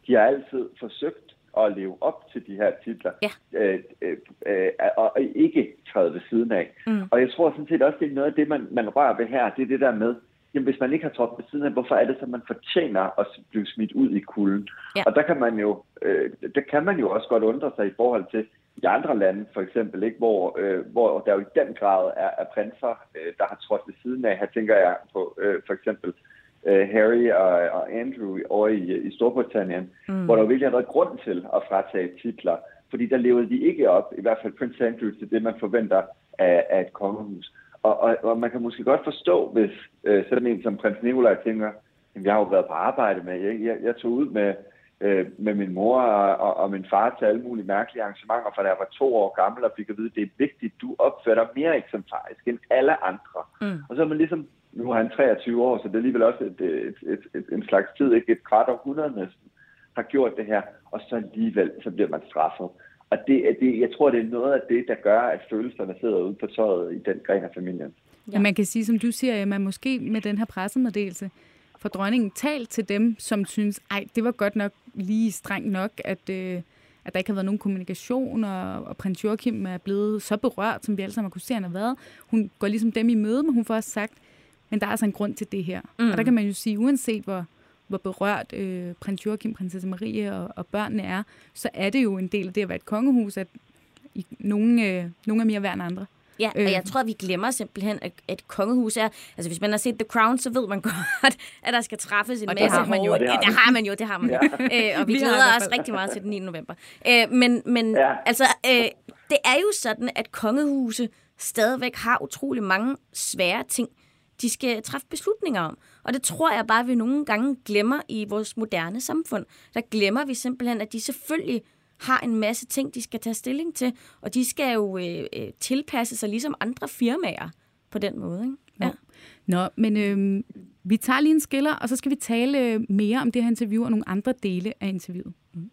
C: de har altid forsøgt at leve op til de her titler, ja. øh, øh, øh, og, ikke træde ved siden af. Mm. Og jeg tror sådan set også, det er noget af det, man, man rører ved her, det er det der med, jamen hvis man ikke har trådt ved siden af, hvorfor er det så, man fortjener at blive smidt ud i kulden? Ja. Og der kan man jo, øh, der kan man jo også godt undre sig i forhold til, i andre lande for eksempel, ikke, hvor, øh, hvor der jo i den grad er, er prinser, øh, der har trådt ved siden af. Her tænker jeg på øh, for eksempel øh, Harry og, og Andrew over i, i Storbritannien, mm. hvor der jo virkelig har været grund til at fratage titler, fordi der levede de ikke op, i hvert fald Prince Andrew, til det, man forventer af, af et kongehus. Og, og, og man kan måske godt forstå, hvis øh, sådan en som prins Nikolaj tænker, jeg har jo været på arbejde med, jeg, jeg, jeg tog ud med øh, med min mor og, og, og min far til alle mulige mærkelige arrangementer, for da jeg var to år gammel og fik at vide, at det er vigtigt, at du opfører dig mere eksemplarisk end alle andre. Mm. Og så er man ligesom, nu er han 23 år, så det er alligevel også et, et, et, et, en slags tid, ikke et kvart århundrede næsten, har gjort det her, og så alligevel, så bliver man straffet. Og det, det, jeg tror, det er noget af det, der gør, at følelserne sidder ude på tøjet i den gren af familien.
A: Ja, man kan sige, som du siger, at man måske med den her pressemeddelelse for dronningen talt til dem, som synes, ej, det var godt nok lige strengt nok, at, øh, at der ikke har været nogen kommunikation, og, og prins Joachim er blevet så berørt, som vi alle sammen har kunne se, han har været. Hun går ligesom dem i møde, men hun får også sagt, men der er altså en grund til det her. Mm. Og der kan man jo sige, uanset hvor, hvor berørt øh, prins Joachim, prinsesse Marie og, og børnene er, så er det jo en del af det at være et kongehus, at i, nogen, øh, nogen er mere værd end andre.
B: Ja, og jeg tror, vi glemmer simpelthen, at, at kongehus er... Altså, hvis man har set The Crown, så ved man godt, at der skal træffes en
A: og
B: masse
A: det har man jo.
B: Det, det har man jo, det har man jo. Ja. Øh, og vi, vi glæder os rigtig meget til den 9. november. Øh, men men ja. altså, øh, det er jo sådan, at kongehuse stadigvæk har utrolig mange svære ting, de skal træffe beslutninger om. Og det tror jeg bare, at vi nogle gange glemmer i vores moderne samfund. Der glemmer vi simpelthen, at de selvfølgelig har en masse ting, de skal tage stilling til, og de skal jo øh, øh tilpasse sig ligesom andre firmaer på den måde. Ikke? Ja.
A: Nå, men øh, vi tager lige en skiller, og så skal vi tale øh, mere om det her interview og nogle andre dele af interviewet. Mm.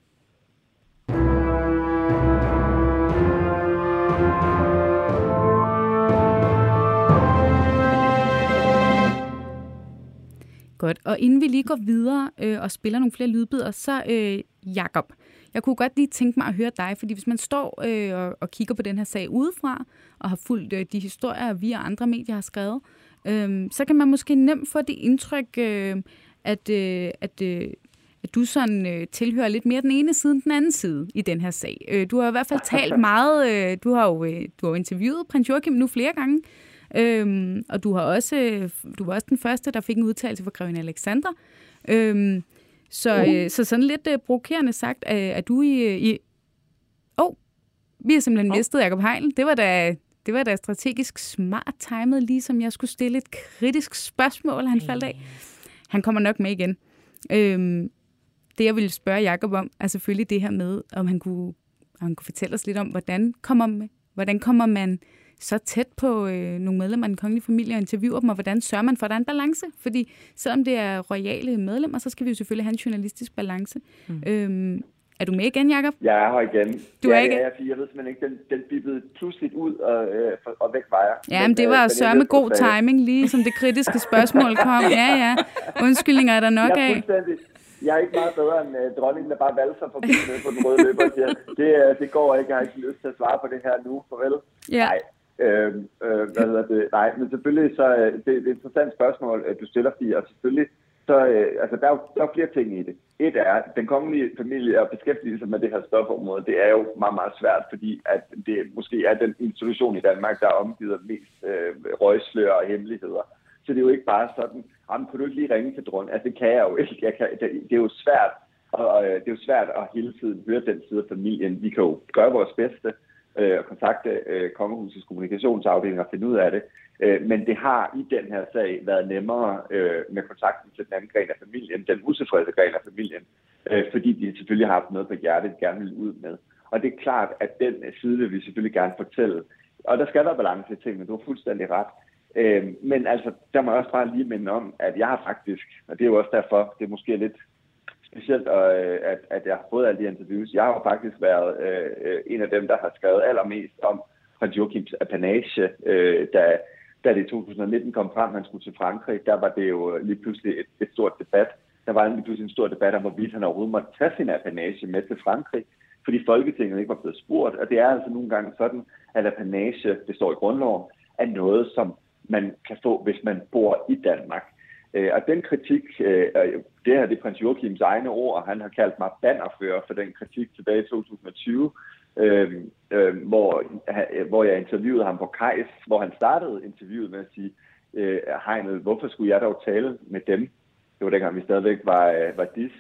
A: Godt, og inden vi lige går videre øh, og spiller nogle flere lydbidder, så øh, Jakob, jeg kunne godt lige tænke mig at høre dig, fordi hvis man står øh, og, og kigger på den her sag udefra, og har fulgt øh, de historier, vi og andre medier har skrevet, øh, så kan man måske nemt få det indtryk, øh, at, øh, at, øh, at du sådan øh, tilhører lidt mere den ene side end den anden side i den her sag. Øh, du har i hvert fald talt meget, øh, du har jo øh, du har interviewet prins Joachim nu flere gange, Øhm, og du har også du var også den første, der fik en udtalelse fra Grevin Alexander. Øhm, så, uh. øh, så sådan lidt øh, provokerende sagt, er, er du i... i oh, vi har simpelthen oh. mistet Jacob Heil. Det var da det var da strategisk smart timet, lige som jeg skulle stille et kritisk spørgsmål, han faldt af. Han kommer nok med igen. Øhm, det, jeg ville spørge Jacob om, er selvfølgelig det her med, om han kunne, om han kunne fortælle os lidt om, hvordan kommer, hvordan kommer man så tæt på øh, nogle medlemmer af den kongelige familie og interviewer dem, og hvordan sørger man for, at der er en balance? Fordi selvom det er royale medlemmer, så skal vi jo selvfølgelig have en journalistisk balance. Mm. Øhm, er du med igen, Jacob?
C: Jeg er her igen.
A: Du er ikke?
C: Ja, jeg, jeg ved simpelthen ikke, den, den bippede pludselig ud og, øh, og væk var jeg.
A: Ja, men det var øh, sørme god timing, lige som det kritiske spørgsmål kom. Ja, ja. Undskyldninger er der nok
C: jeg er af. Jeg er ikke meget bedre end uh, dronningen, der bare valser forbi på den røde løber og siger, det, det går ikke, jeg har ikke lyst til at svare på det her nu, farvel.
A: Ja.
C: Nej, Øh, øh, hvad hedder det? Nej, men selvfølgelig så øh, det, er et interessant spørgsmål, øh, du stiller, fordi og selvfølgelig så, øh, altså der er jo der er flere ting i det. Et er, at den kongelige familie og beskæftigelse med det her stofområde, det er jo meget, meget svært, fordi at det måske er den institution i Danmark, der er omgivet mest øh, røgslør og hemmeligheder. Så det er jo ikke bare sådan, jamen, kunne du ikke lige ringe til drøn? Altså, det kan jeg jo ikke. Jeg kan, det, det er jo svært, og øh, det er jo svært at hele tiden høre den side af familien. Vi kan jo gøre vores bedste, øh, kontakte øh, kongehusets kommunikationsafdeling og finde ud af det. Øh, men det har i den her sag været nemmere øh, med kontakten til den anden gren af familien, den utilfredse gren af familien, øh, fordi de selvfølgelig har haft noget på hjertet, de gerne vil ud med. Og det er klart, at den side vil vi selvfølgelig gerne fortælle. Og der skal være balance i tingene, du har fuldstændig ret. Øh, men altså, der må jeg også bare lige minde om, at jeg har faktisk, og det er jo også derfor, det er måske lidt specielt, øh, at, at jeg har fået alle de interviews. Jeg har faktisk været øh, en af dem, der har skrevet allermest om prins Joachims apanage, øh, da, da det i 2019 kom frem, at han skulle til Frankrig. Der var det jo lige pludselig et, et stort debat. Der var lige pludselig en stor debat om, hvorvidt han overhovedet måtte tage sin apanage med til Frankrig, fordi Folketinget ikke var blevet spurgt. Og det er altså nogle gange sådan, at apanage, det står i grundloven, er noget, som man kan få, hvis man bor i Danmark. Øh, og den kritik, øh, det her det er prins Joachims egne ord, og han har kaldt mig bannerfører for den kritik tilbage i 2020, øh, øh, hvor, øh, hvor jeg interviewede ham på Kajs, hvor han startede interviewet med at sige, øh, Hegnet, hvorfor skulle jeg dog tale med dem? Det var dengang, vi stadigvæk var, øh, var dis.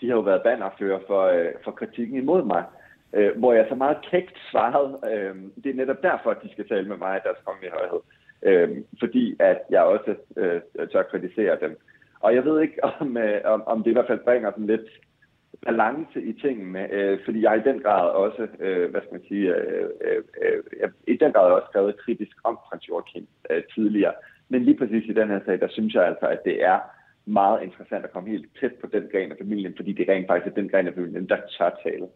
C: De har jo været bannerfører for, øh, for kritikken imod mig. Øh, hvor jeg så meget kægt svarede, øh, det er netop derfor, at de skal tale med mig, deres kongelige højhed øh, fordi at jeg også øh, tør kritisere dem. Og jeg ved ikke, om, øh, om, om det i hvert fald bringer dem lidt balance i tingene, øh, fordi jeg i den grad også, øh, hvad skal man sige, øh, øh, øh, i den grad også skrevet kritisk om Frans Joachim øh, tidligere. Men lige præcis i den her sag, der synes jeg altså, at det er meget interessant at komme helt tæt på den gren af familien, fordi det er rent faktisk den gren af familien, der tør tale.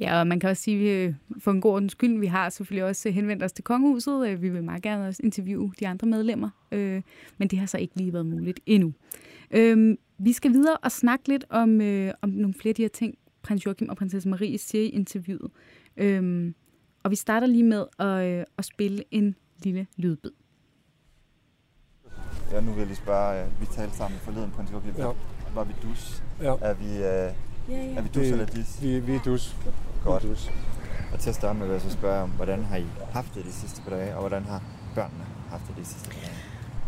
A: Ja, og man kan også sige, at vi for en god ordens skyld, vi har selvfølgelig også henvendt os til kongehuset. Øh, vi vil meget gerne også interviewe de andre medlemmer, øh, men det har så ikke lige været muligt endnu. Øh, vi skal videre og snakke lidt om, om nogle flere af de her ting, prins Joachim og prinsesse Marie siger i interviewet. og vi starter lige med at, at spille en lille lydbid.
F: Ja, nu vil jeg lige spørge, vi talte sammen forleden, prins Joachim. Ja. Var vi dus? Ja. Er vi, Ja, ja. Er vi dus det, eller dis?
D: Vi, vi er dus.
F: Godt.
D: dus.
F: Og til at starte med vil jeg så spørge om, hvordan har I haft det de sidste par dage, og hvordan har børnene haft det de sidste par dage?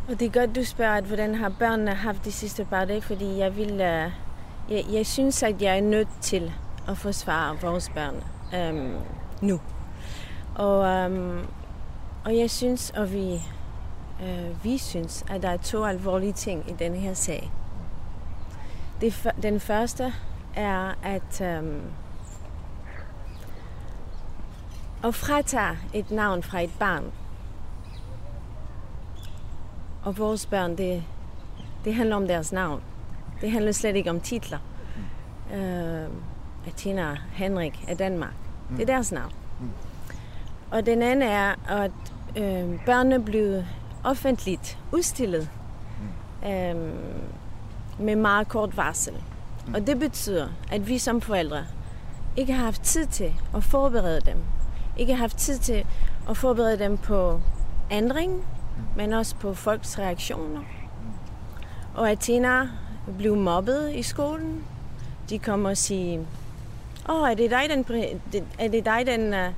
E: Og det er godt, du spørger, at hvordan har børnene haft de sidste par dage, fordi jeg vil... Uh, jeg, jeg synes, at jeg er nødt til at forsvare vores børn um, nu. Og, um, og jeg synes, og vi, uh, vi synes, at der er to alvorlige ting i denne her sag. Det, den første er, at um, at fratage et navn fra et barn, og vores børn, det, det handler om deres navn. Det handler slet ikke om titler. Mm. Uh, Athena Henrik af Danmark. Mm. Det er deres navn. Mm. Og den anden er, at uh, børnene blev offentligt udstillet mm. uh, med meget kort varsel. Mm. Og det betyder, at vi som forældre ikke har haft tid til at forberede dem. Ikke har haft tid til at forberede dem på ændring, men også på folks reaktioner. Og Athena blev mobbet i skolen. De kommer og siger, åh, oh, er det dig, den, er det dig, den, uh,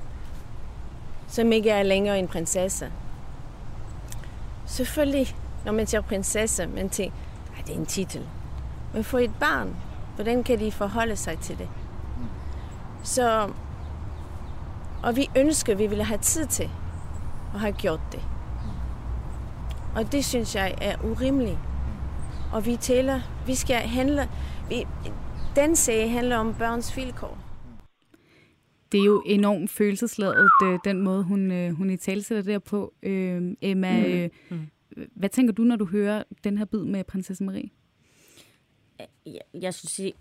E: som ikke er længere en prinsesse? Selvfølgelig, når man siger prinsesse, man tænker, at det er en titel. Men for et barn, hvordan kan de forholde sig til det? Så, og vi ønsker, at vi ville have tid til at have gjort det. Og det synes jeg er urimeligt. Og vi taler, vi skal handle, vi, den sag handler om børns vilkår.
A: Det er jo enormt følelsesladet, øh, den måde, hun, øh, hun i tale sætter der på. Øh, Emma, mm. Øh, hvad tænker du, når du hører den her bid med prinsesse Marie?
B: Jeg, jeg synes,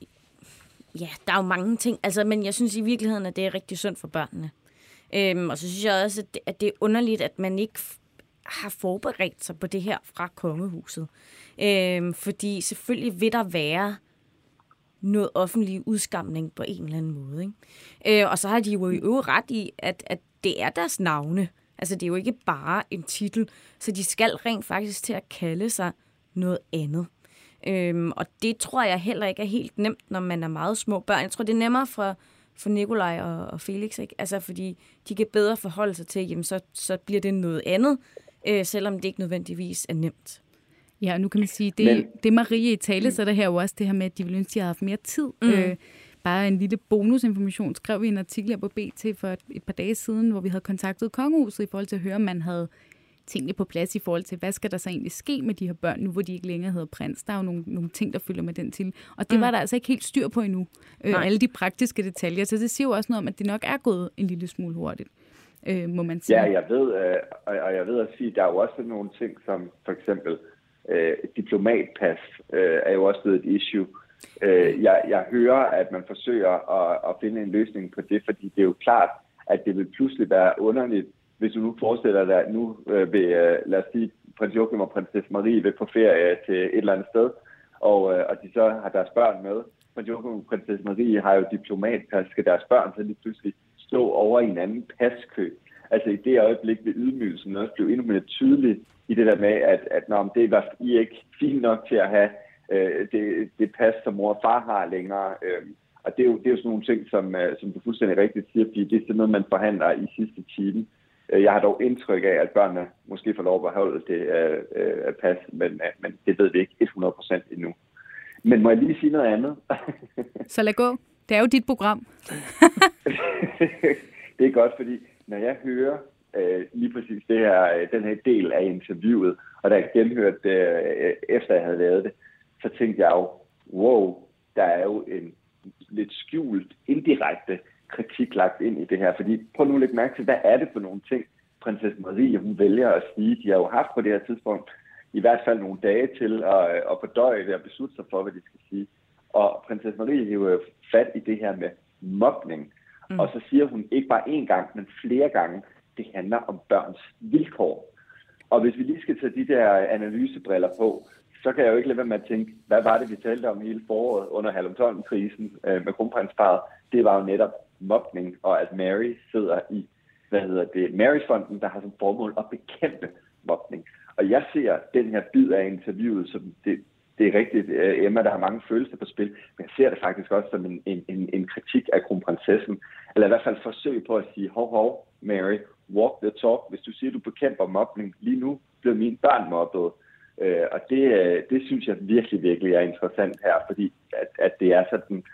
B: ja, der er jo mange ting, altså, men jeg synes i virkeligheden, at det er rigtig sundt for børnene. Øhm, og så synes jeg også, at det, at det er underligt, at man ikke har forberedt sig på det her fra kongehuset. Øhm, fordi selvfølgelig vil der være noget offentlig udskamning på en eller anden måde. Ikke? Øh, og så har de jo i øvrigt ret i, at, at det er deres navne. Altså, det er jo ikke bare en titel, så de skal rent faktisk til at kalde sig noget andet. Øhm, og det tror jeg heller ikke er helt nemt, når man er meget små børn. Jeg tror, det er nemmere for, for Nikolaj og, og Felix, ikke? Altså, fordi de kan bedre forholde sig til, jamen, så, så bliver det noget andet, øh, selvom det ikke nødvendigvis er nemt.
A: Ja, nu kan man sige, det, Men, det Marie i tale sætter her jo også det her med, at de ville ønske, at de havde haft mere tid. Mm. Øh, bare en lille bonusinformation skrev vi en artikel her på BT for et, et par dage siden, hvor vi havde kontaktet kongehuset i forhold til at høre, om man havde tingene på plads i forhold til, hvad skal der så egentlig ske med de her børn, nu hvor de ikke længere hedder prins. Der er jo nogle, nogle ting, der følger med den til. Og det mm. var der altså ikke helt styr på endnu. Øh, alle de praktiske detaljer. Så det siger jo også noget om, at det nok er gået en lille smule hurtigt øh, må man sige.
C: Ja, jeg ved, øh, og jeg ved at sige, der er jo også nogle ting, som for eksempel øh, diplomatpas øh, er jo også blevet et issue. Øh, jeg, jeg hører, at man forsøger at, at finde en løsning på det, fordi det er jo klart, at det vil pludselig være underligt, hvis du nu forestiller dig, at nu øh, vil, øh, lad os sige, prins Joachim og prinsesse Marie vil på ferie til et eller andet sted, og, øh, og de så har deres børn med. Prins Joachim og prinsesse Marie har jo diplomatpas, skal deres børn så lige pludselig stå over i en anden paskø. Altså i det øjeblik vil ydmygelsen også blive endnu mere tydelig i det der med, at, at når det var I ikke fint nok til at have øh, det, det pas, som mor og far har længere. Øh, og det er, jo, det er jo sådan nogle ting, som, øh, som du fuldstændig rigtigt siger, fordi det er sådan noget, man forhandler i sidste time. Øh, jeg har dog indtryk af, at børnene måske får lov at beholde det øh, øh, pas, men, øh, men det ved vi ikke 100% endnu. Men må jeg lige sige noget andet?
A: Så lad gå. Det er jo dit program.
C: det er godt, fordi når jeg hører øh, lige præcis det her, øh, den her del af interviewet, og da jeg genhørte det, øh, efter jeg havde lavet det, så tænkte jeg jo, wow, der er jo en lidt skjult, indirekte kritik lagt ind i det her. Fordi prøv nu at lægge mærke til, hvad er det for nogle ting, prinsesse Marie hun vælger at sige. De har jo haft på det her tidspunkt i hvert fald nogle dage til at, at fordøje det og beslutte sig for, hvad de skal sige. Og prinsesse Marie hiver fat i det her med mobning. Mm. Og så siger hun ikke bare én gang, men flere gange, det handler om børns vilkår. Og hvis vi lige skal tage de der analysebriller på, så kan jeg jo ikke lade være med at tænke, hvad var det, vi talte om hele foråret under Halvomtollen-krisen øh, med kronprinsparet? Det var jo netop mobning, og at Mary sidder i, hvad hedder det, Marys-fonden, der har som formål at bekæmpe mobning. Og jeg ser den her bid af interviewet som det det er rigtigt, øh, Emma, der har mange følelser på spil, men jeg ser det faktisk også som en, en, en, en kritik af kronprinsessen, eller i hvert fald forsøg på at sige, hov, hov, Mary, walk the talk. Hvis du siger, du bekæmper mobning, lige nu bliver mine børn mobbet. Øh, og det, øh, det synes jeg virkelig, virkelig er interessant her, fordi at, at det er sådan,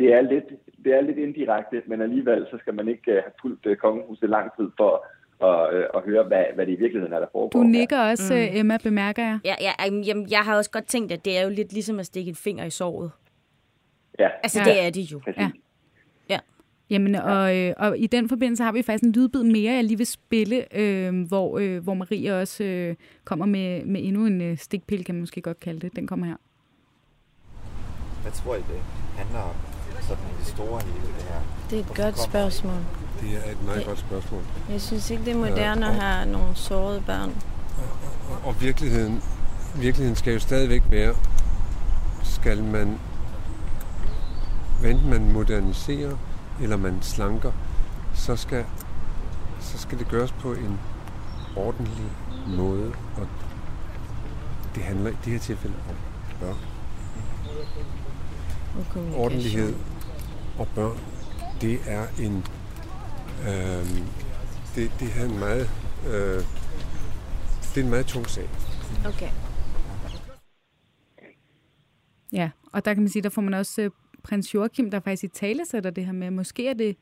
C: det er lidt, det er lidt indirekte, men alligevel så skal man ikke have fulgt kongehuset lang tid for og, øh, og høre, hvad, hvad det i virkeligheden er, der foregår.
A: Du nikker her. også, mm. Emma, bemærker jeg.
B: Ja, ja jamen, jeg har også godt tænkt, at det er jo lidt ligesom at stikke en finger i såret.
C: Ja.
B: Altså, ja. det er det jo.
C: Præcis. Ja.
B: ja.
A: Jamen, og, øh, og i den forbindelse har vi faktisk en lydbid mere, jeg lige vil spille, øh, hvor, øh, hvor Marie også øh, kommer med, med endnu en øh, stikpille, kan man måske godt kalde det. Den kommer her.
F: Hvad tror I, det handler om? Sådan i det store hele, det her?
E: Det er et godt spørgsmål.
D: Det er et meget det, godt spørgsmål.
E: Jeg synes ikke, det er moderne ja, og, at have nogle sårede børn.
D: Og, og, og virkeligheden, virkeligheden skal jo stadigvæk være, skal man, enten man moderniserer, eller man slanker, så skal, så skal det gøres på en ordentlig måde. Og det handler i det her tilfælde om børn. Ordentlighed og børn, det er en Øh, det, det er en meget, øh, det er en meget tung sag.
E: Okay.
A: Ja, og der kan man sige, der får man også uh, prins Joachim, der faktisk i tale sætter det her med, måske er det,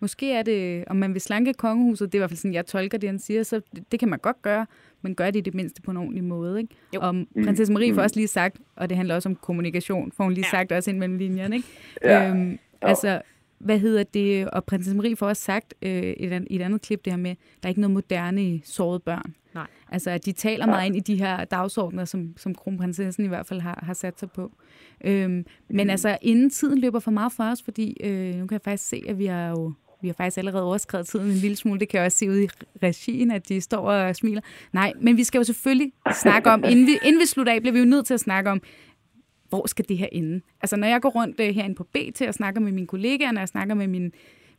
A: måske er det, om man vil slanke kongehuset, det er i hvert fald sådan, jeg tolker det, han siger, så det, det kan man godt gøre, men gør det i det mindste på en ordentlig måde. Ikke? Jo. Og prinsesse Marie får mm. også lige sagt, og det handler også om kommunikation, får hun lige ja. sagt også ind mellem linjerne. Ikke? Ja. Øhm, altså, hvad hedder det? Og prinsesse Marie får også sagt øh, i, et, et andet klip det her med, der er ikke noget moderne i sårede børn.
B: Nej.
A: Altså, at de taler meget ind i de her dagsordner, som, som kronprinsessen i hvert fald har, har sat sig på. Øhm, men mm. altså, inden tiden løber for meget for os, fordi øh, nu kan jeg faktisk se, at vi har jo vi har faktisk allerede overskrevet tiden en lille smule. Det kan jeg også se ud i regien, at de står og smiler. Nej, men vi skal jo selvfølgelig snakke om, inden vi, inden vi slutter af, bliver vi jo nødt til at snakke om, hvor skal det her ende? Altså, når jeg går rundt øh, herinde på BT og snakker med mine kollegaer, når jeg snakker med mine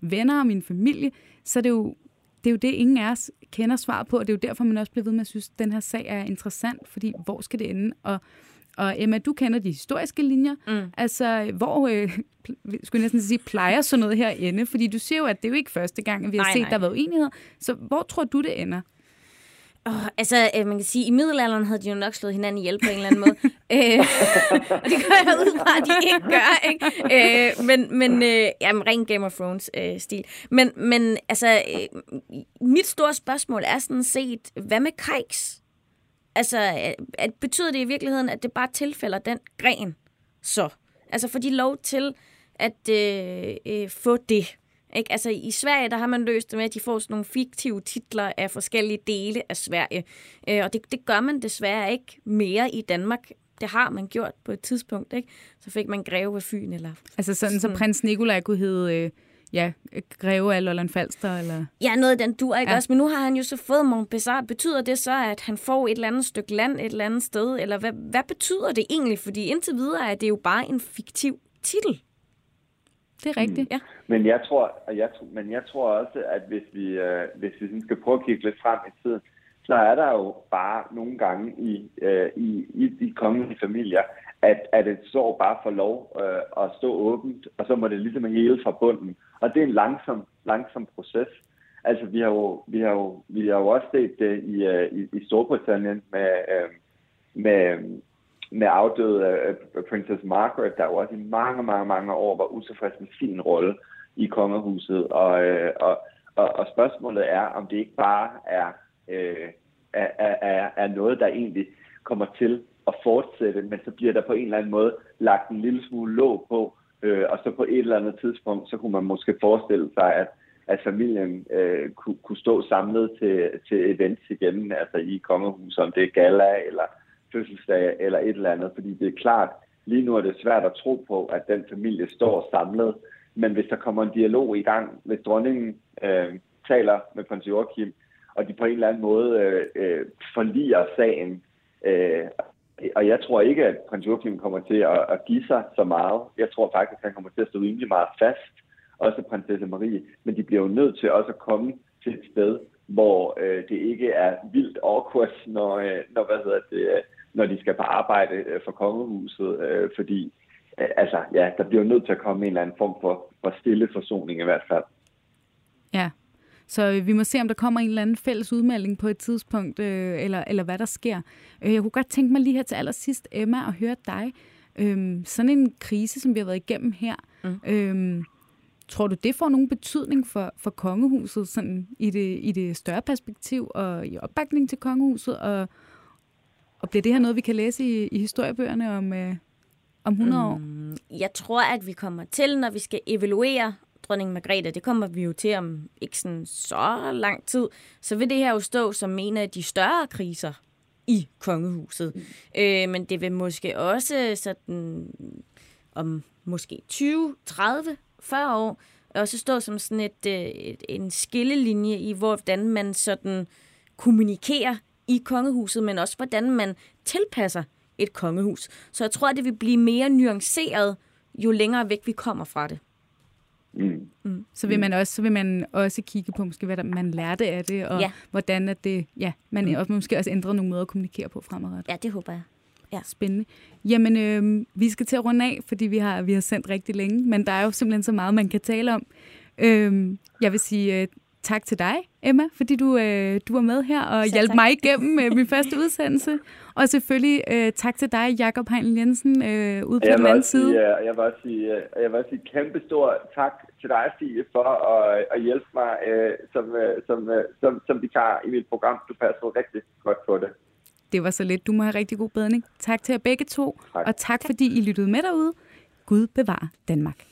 A: venner og min familie, så er det jo det, er jo det ingen af os kender svar på, og det er jo derfor, man også bliver ved med at synes, at den her sag er interessant, fordi hvor skal det ende? Og, og Emma, du kender de historiske linjer. Mm. Altså, hvor, øh, skulle jeg næsten sige, plejer sådan noget her ende? Fordi du siger jo, at det er jo ikke første gang, at vi har nej, set, nej. der har været uenighed. Så hvor tror du, det ender?
B: Oh, altså, øh, man kan sige, at i middelalderen havde de jo nok slået hinanden ihjel på en eller anden måde. øh, og det gør jeg ud fra, at de ikke gør, ikke? Øh, men, men øh, jamen, ren Game of Thrones-stil. Øh, men, men altså, øh, mit store spørgsmål er sådan set, hvad med Kajks? Altså, øh, at, betyder det i virkeligheden, at det bare tilfælder den gren så? Altså, får de lov til at øh, øh, få det? Ikke? Altså i Sverige, der har man løst det med, at de får sådan nogle fiktive titler af forskellige dele af Sverige. Øh, og det, det gør man desværre ikke mere i Danmark. Det har man gjort på et tidspunkt. Ikke? Så fik man Greve af Fyn. Eller
A: altså sådan, sådan. så prins Nikolaj kunne hedde... Øh ja, Greve af Lolland Falster, eller?
B: Ja, noget den du ikke ja. også, men nu har han jo så fået Montbazar. Betyder det så, at han får et eller andet stykke land et eller andet sted, eller hvad, hvad betyder det egentlig? Fordi indtil videre er det jo bare en fiktiv titel.
A: Det er rigtigt, mm. ja.
C: Men jeg tror, jeg, men jeg tror også, at hvis vi, øh, hvis vi sådan skal prøve at kigge lidt frem i tiden, så er der jo bare nogle gange i, øh, i, i de kongelige familier, at, at et sår bare får lov øh, at stå åbent, og så må det ligesom hele fra bunden. Og det er en langsom, langsom proces. Altså, vi har jo, vi har jo, vi har jo også set det i, øh, i, i Storbritannien med, øh, med, med afdøde uh, Princess Margaret, der jo også i mange, mange, mange år var utilfreds med sin rolle i kongehuset. Og, uh, og, og, og spørgsmålet er, om det ikke bare er, uh, er, er, er noget, der egentlig kommer til at fortsætte, men så bliver der på en eller anden måde lagt en lille smule låg på, øh, og så på et eller andet tidspunkt, så kunne man måske forestille sig, at at familien øh, kunne, kunne stå samlet til, til events igen, altså i kongehuset, om det er gala eller fødselsdag eller et eller andet, fordi det er klart, lige nu er det svært at tro på, at den familie står samlet, men hvis der kommer en dialog i gang, hvis dronningen øh, taler med prins Joachim, og de på en eller anden måde øh, øh, forliger sagen, øh, og jeg tror ikke, at prins Joachim kommer til at, at give sig så meget. Jeg tror faktisk, at han kommer til at stå rimelig meget fast, også prinsesse Marie, men de bliver jo nødt til også at komme til et sted, hvor øh, det ikke er vildt awkward, når, øh, når hvad hedder det, når de skal på arbejde øh, for kongehuset, øh, fordi øh, altså, ja, der bliver nødt til at komme en eller anden form for, for stille forsoning i hvert fald.
A: Ja, så vi må se, om der kommer en eller anden fælles udmelding på et tidspunkt, øh, eller, eller hvad der sker. Jeg kunne godt tænke mig lige her til allersidst, Emma, at høre dig. Øh, sådan en krise, som vi har været igennem her, mm. øh, tror du, det får nogen betydning for, for kongehuset sådan i, det, i det større perspektiv og i opbakning til kongehuset? Og, og bliver det her noget, vi kan læse i, i historiebøgerne om, øh, om 100 år? Mm,
B: jeg tror, at vi kommer til, når vi skal evaluere dronning Margrethe, det kommer vi jo til om ikke sådan så lang tid, så vil det her jo stå som en af de større kriser i kongehuset. Mm. Øh, men det vil måske også sådan om måske 20, 30, 40 år også stå som sådan et, øh, et, en skillelinje i, hvordan man sådan kommunikerer i kongehuset, men også hvordan man tilpasser et kongehus. Så jeg tror, at det vil blive mere nuanceret, jo længere væk vi kommer fra det.
A: Mm. Mm. Så vil man også så vil man også kigge på måske hvad der, man lærte af det og ja. hvordan at det ja man mm. også måske også ændrer nogle måder at kommunikere på fremadrettet.
B: Ja, det håber jeg.
A: Ja. Spændende. Jamen, øh, vi skal til at runde af, fordi vi har, vi har sendt rigtig længe, men der er jo simpelthen så meget, man kan tale om. Øh, jeg vil sige øh, tak til dig, Emma, fordi du, øh, du var med her og hjalp mig igennem øh, min første udsendelse. Og selvfølgelig øh, tak til dig, Jakob Heinl Jensen, øh, ude på den anden side.
C: Sige, jeg vil også sige, øh, jeg vil også sige kæmpe stor tak til dig, Fie, for at, at hjælpe mig øh, som, øh, som, øh, som, som vikar i mit program. Du passer rigtig godt på det.
A: Det var så lidt. Du må have rigtig god bedring. Tak til jer begge to, tak. og tak, tak fordi I lyttede med derude. Gud bevar Danmark.